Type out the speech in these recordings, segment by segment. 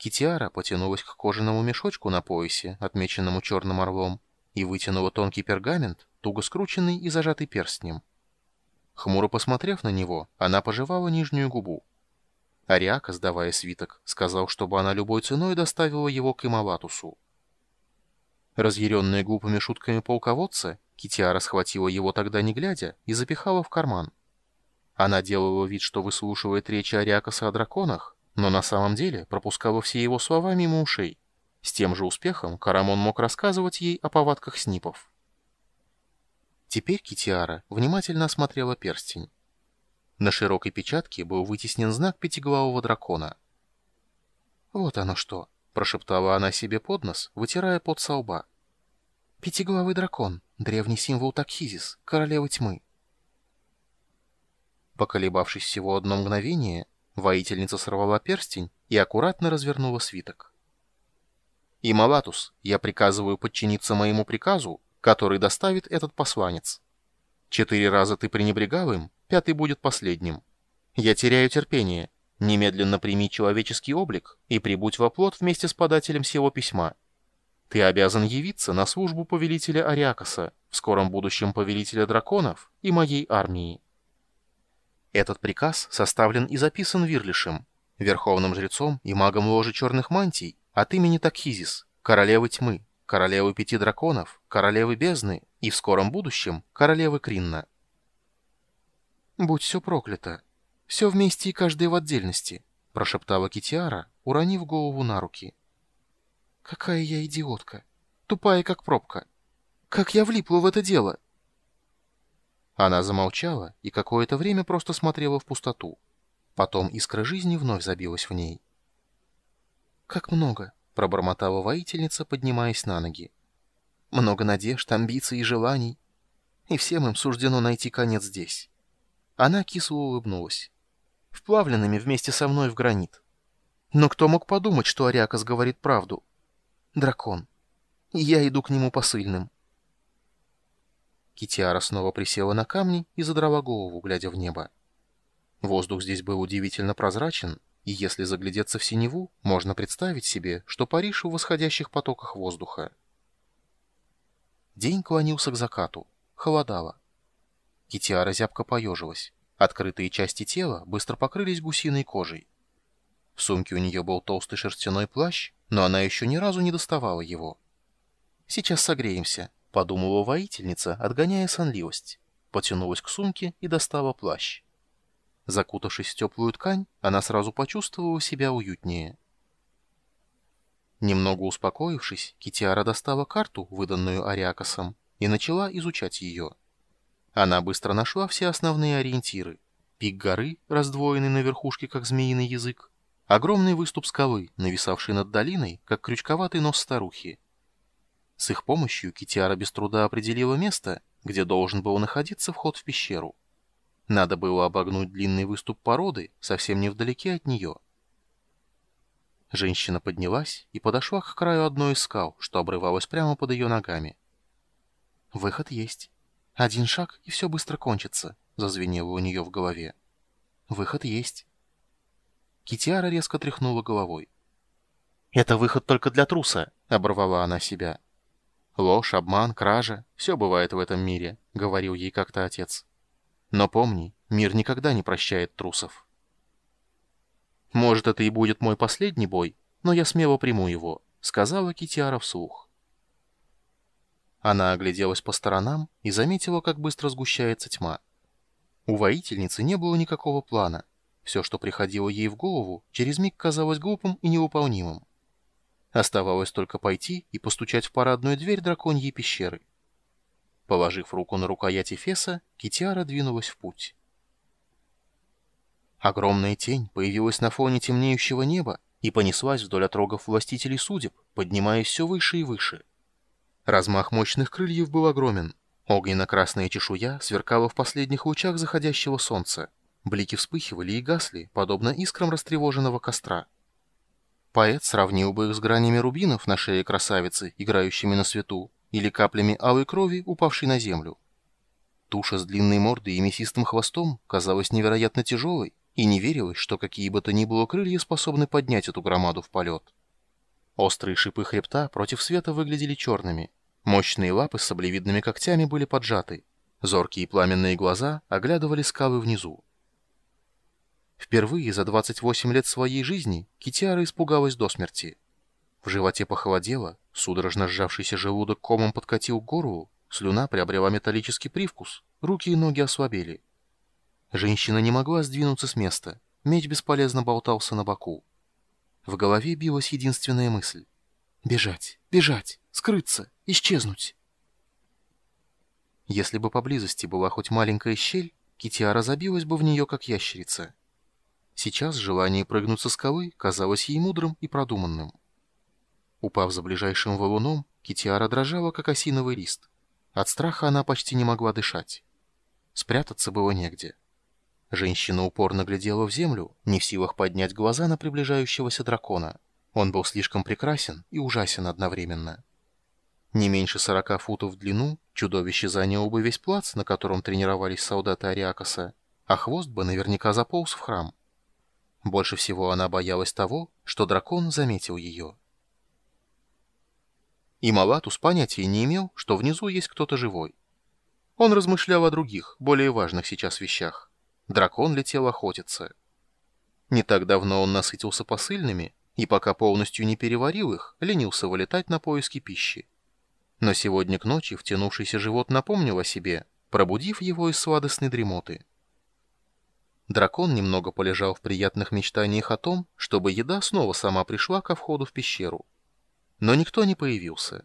Китиара потянулась к кожаному мешочку на поясе, отмеченному черным орлом, и вытянула тонкий пергамент, туго скрученный и зажатый перстнем. Хмуро посмотрев на него, она пожевала нижнюю губу. Ариака, сдавая свиток, сказал, чтобы она любой ценой доставила его к Ималатусу. Разъяренная глупыми шутками полководца, Китиара схватила его тогда не глядя и запихала в карман. Она делала вид, что выслушивает речи Ариакаса о драконах, но на самом деле пропускала все его слова мимо ушей. С тем же успехом Карамон мог рассказывать ей о повадках снипов. Теперь Китиара внимательно осмотрела перстень. На широкой печатке был вытеснен знак пятиглавого дракона. «Вот оно что!» — прошептала она себе под нос, вытирая пот со лба. «Пятиглавый дракон, древний символ Такхизис, королевы тьмы». Поколебавшись всего одно мгновение, воительница сорвала перстень и аккуратно развернула свиток. «Ималатус, я приказываю подчиниться моему приказу который доставит этот посланец. Четыре раза ты пренебрегал им, пятый будет последним. Я теряю терпение. Немедленно прими человеческий облик и прибудь во плот вместе с подателем сего письма. Ты обязан явиться на службу повелителя Ариакаса, в скором будущем повелителя драконов и моей армии. Этот приказ составлен и записан Вирлишем, верховным жрецом и магом ложи черных мантий от имени Такхизис, королевы тьмы королевы пяти драконов, королевы бездны и в скором будущем королевы Кринна. «Будь все проклято! Все вместе и каждый в отдельности!» — прошептала Китиара, уронив голову на руки. «Какая я идиотка! Тупая, как пробка! Как я влипла в это дело!» Она замолчала и какое-то время просто смотрела в пустоту. Потом искра жизни вновь забилась в ней. «Как много! пробормотала воительница, поднимаясь на ноги. «Много надежд, амбиций и желаний, и всем им суждено найти конец здесь». Она кисло улыбнулась. «Вплавленными вместе со мной в гранит. Но кто мог подумать, что Ариакас говорит правду? Дракон. И я иду к нему посыльным». Китиара снова присела на камни и задрала голову, глядя в небо. Воздух здесь был удивительно прозрачен, и если заглядеться в синеву, можно представить себе, что Париж в восходящих потоках воздуха. День клонился к закату. Холодало. Китиара зябко поежилась. Открытые части тела быстро покрылись гусиной кожей. В сумке у нее был толстый шерстяной плащ, но она еще ни разу не доставала его. «Сейчас согреемся», — подумала воительница, отгоняя сонливость. Потянулась к сумке и достала плащ. Закутавшись в теплую ткань, она сразу почувствовала себя уютнее. Немного успокоившись, Китиара достала карту, выданную Ариакосом, и начала изучать ее. Она быстро нашла все основные ориентиры. Пик горы, раздвоенный на верхушке, как змеиный язык, огромный выступ скалы, нависавший над долиной, как крючковатый нос старухи. С их помощью Китиара без труда определила место, где должен был находиться вход в пещеру. Надо было обогнуть длинный выступ породы совсем невдалеке от нее. Женщина поднялась и подошла к краю одной из скал, что обрывалось прямо под ее ногами. «Выход есть. Один шаг, и все быстро кончится», — зазвенело у нее в голове. «Выход есть». Китиара резко тряхнула головой. «Это выход только для труса», — оборвала она себя. «Ложь, обман, кража — все бывает в этом мире», — говорил ей как-то отец. Но помни, мир никогда не прощает трусов. «Может, это и будет мой последний бой, но я смело приму его», — сказала Китиара вслух. Она огляделась по сторонам и заметила, как быстро сгущается тьма. У воительницы не было никакого плана. Все, что приходило ей в голову, через миг казалось глупым и невыполнимым. Оставалось только пойти и постучать в парадную дверь драконьей пещеры. Положив руку на рукоять Эфеса, Китиара двинулась в путь. Огромная тень появилась на фоне темнеющего неба и понеслась вдоль отрогов властителей судеб, поднимаясь все выше и выше. Размах мощных крыльев был огромен. Огненно-красная чешуя сверкала в последних лучах заходящего солнца. Блики вспыхивали и гасли, подобно искрам растревоженного костра. Поэт сравнил бы их с гранями рубинов на шее красавицы, играющими на свету, или каплями алой крови, упавшей на землю. Туша с длинной мордой и мясистым хвостом казалась невероятно тяжелой, и не верилось, что какие бы то ни было крылья способны поднять эту громаду в полет. Острые шипы хребта против света выглядели черными. Мощные лапы с саблевидными когтями были поджаты. Зоркие пламенные глаза оглядывали скалы внизу. Впервые за 28 лет своей жизни Китиара испугалась до смерти. В животе похолодело, судорожно сжавшийся желудок комом подкатил к горлу, слюна приобрела металлический привкус, руки и ноги ослабели. Женщина не могла сдвинуться с места, меч бесполезно болтался на боку. В голове билась единственная мысль — бежать, бежать, скрыться, исчезнуть. Если бы поблизости была хоть маленькая щель, Китиара забилась бы в нее, как ящерица. Сейчас желание прыгнуть со скалы казалось ей мудрым и продуманным. Упав за ближайшим валуном, Китиара дрожала, как осиновый лист. От страха она почти не могла дышать. Спрятаться было негде. Женщина упорно глядела в землю, не в силах поднять глаза на приближающегося дракона. Он был слишком прекрасен и ужасен одновременно. Не меньше сорока футов в длину чудовище заняло бы весь плац, на котором тренировались солдаты Ариакоса, а хвост бы наверняка заполз в храм. Больше всего она боялась того, что дракон заметил ее. И Малатус понятия не имел, что внизу есть кто-то живой. Он размышлял о других, более важных сейчас вещах. Дракон летел охотиться. Не так давно он насытился посыльными, и пока полностью не переварил их, ленился вылетать на поиски пищи. Но сегодня к ночи втянувшийся живот напомнил о себе, пробудив его из сладостной дремоты. Дракон немного полежал в приятных мечтаниях о том, чтобы еда снова сама пришла ко входу в пещеру. Но никто не появился.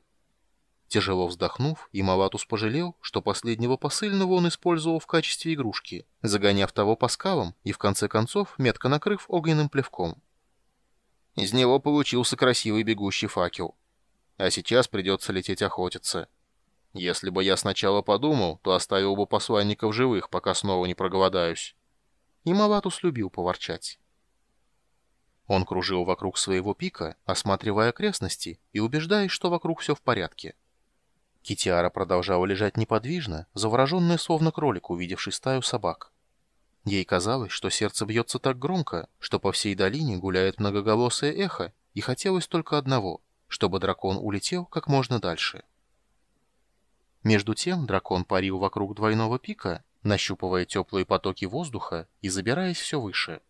Тяжело вздохнув, Ималатус пожалел, что последнего посыльного он использовал в качестве игрушки, загоняв того по скалам и в конце концов метко накрыв огненным плевком. Из него получился красивый бегущий факел. А сейчас придется лететь охотиться. Если бы я сначала подумал, то оставил бы посланников живых, пока снова не проголодаюсь и Малатус любил поворчать. Он кружил вокруг своего пика, осматривая окрестности и убеждаясь, что вокруг все в порядке. Китиара продолжала лежать неподвижно, завороженная словно кролик, увидевший стаю собак. Ей казалось, что сердце бьется так громко, что по всей долине гуляет многоголосое эхо, и хотелось только одного, чтобы дракон улетел как можно дальше. Между тем дракон парил вокруг двойного пика, нащупывая теплые потоки воздуха и забираясь все выше.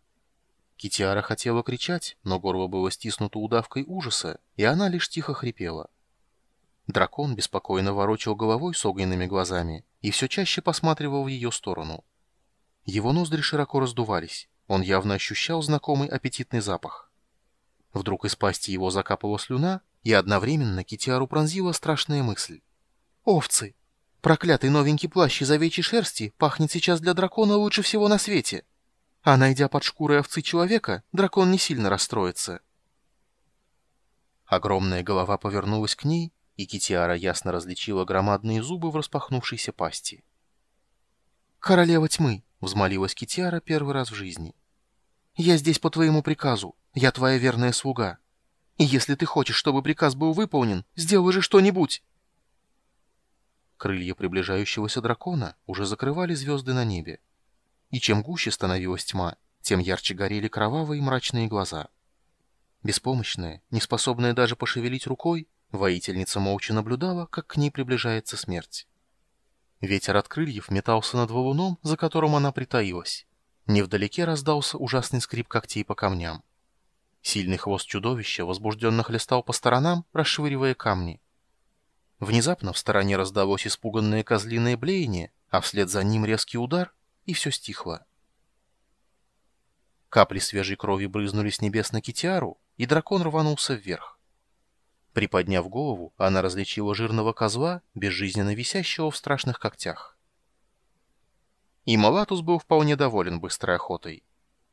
Китиара хотела кричать, но горло было стиснуто удавкой ужаса, и она лишь тихо хрипела. Дракон беспокойно ворочал головой с огненными глазами и все чаще посматривал в ее сторону. Его ноздри широко раздувались, он явно ощущал знакомый аппетитный запах. Вдруг из пасти его закапала слюна, и одновременно Китиару пронзила страшная мысль. «Овцы! Проклятый новенький плащ из овечьей шерсти пахнет сейчас для дракона лучше всего на свете. А найдя под шкурой овцы человека, дракон не сильно расстроится. Огромная голова повернулась к ней, и Китиара ясно различила громадные зубы в распахнувшейся пасти. «Королева тьмы!» — взмолилась Китиара первый раз в жизни. «Я здесь по твоему приказу. Я твоя верная слуга. И если ты хочешь, чтобы приказ был выполнен, сделай же что-нибудь!» Крылья приближающегося дракона уже закрывали звезды на небе. И чем гуще становилась тьма, тем ярче горели кровавые мрачные глаза. Беспомощная, неспособная даже пошевелить рукой, воительница молча наблюдала, как к ней приближается смерть. Ветер от крыльев метался над валуном, за которым она притаилась. Невдалеке раздался ужасный скрип когтей по камням. Сильный хвост чудовища возбужденно хлестал по сторонам, расшвыривая камни. Внезапно в стороне раздалось испуганное козлиное блеяние, а вслед за ним резкий удар, и все стихло. Капли свежей крови брызнули с небес на китиару, и дракон рванулся вверх. Приподняв голову, она различила жирного козла, безжизненно висящего в страшных когтях. И Малатус был вполне доволен быстрой охотой.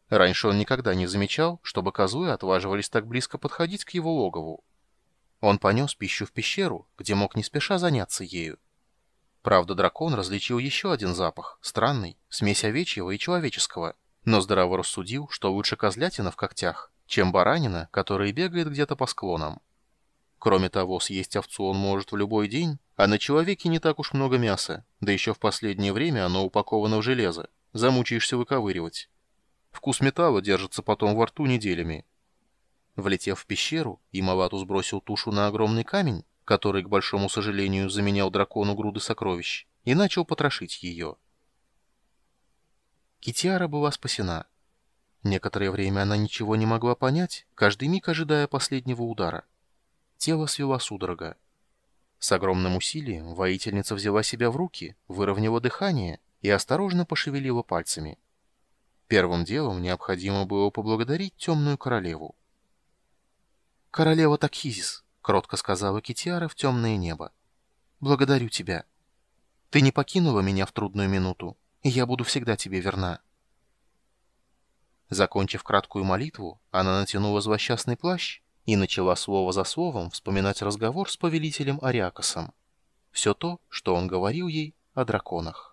Раньше он никогда не замечал, чтобы козлы отваживались так близко подходить к его логову. Он понес пищу в пещеру, где мог не спеша заняться ею. Правда, дракон различил еще один запах, странный, смесь овечьего и человеческого, но здраво рассудил, что лучше козлятина в когтях, чем баранина, которая бегает где-то по склонам. Кроме того, съесть овцу он может в любой день, а на человеке не так уж много мяса, да еще в последнее время оно упаковано в железо, замучаешься выковыривать. Вкус металла держится потом во рту неделями. Влетев в пещеру, Ималату сбросил тушу на огромный камень, который, к большому сожалению, заменял дракону груды сокровищ, и начал потрошить ее. Китиара была спасена. Некоторое время она ничего не могла понять, каждый миг ожидая последнего удара. Тело свело судорога. С огромным усилием воительница взяла себя в руки, выровняла дыхание и осторожно пошевелила пальцами. Первым делом необходимо было поблагодарить темную королеву. «Королева Такхизис», — кротко сказала Китиара в темное небо, — «благодарю тебя. Ты не покинула меня в трудную минуту, и я буду всегда тебе верна». Закончив краткую молитву, она натянула злосчастный плащ и начала слово за словом вспоминать разговор с повелителем Ариакосом. Все то, что он говорил ей о драконах.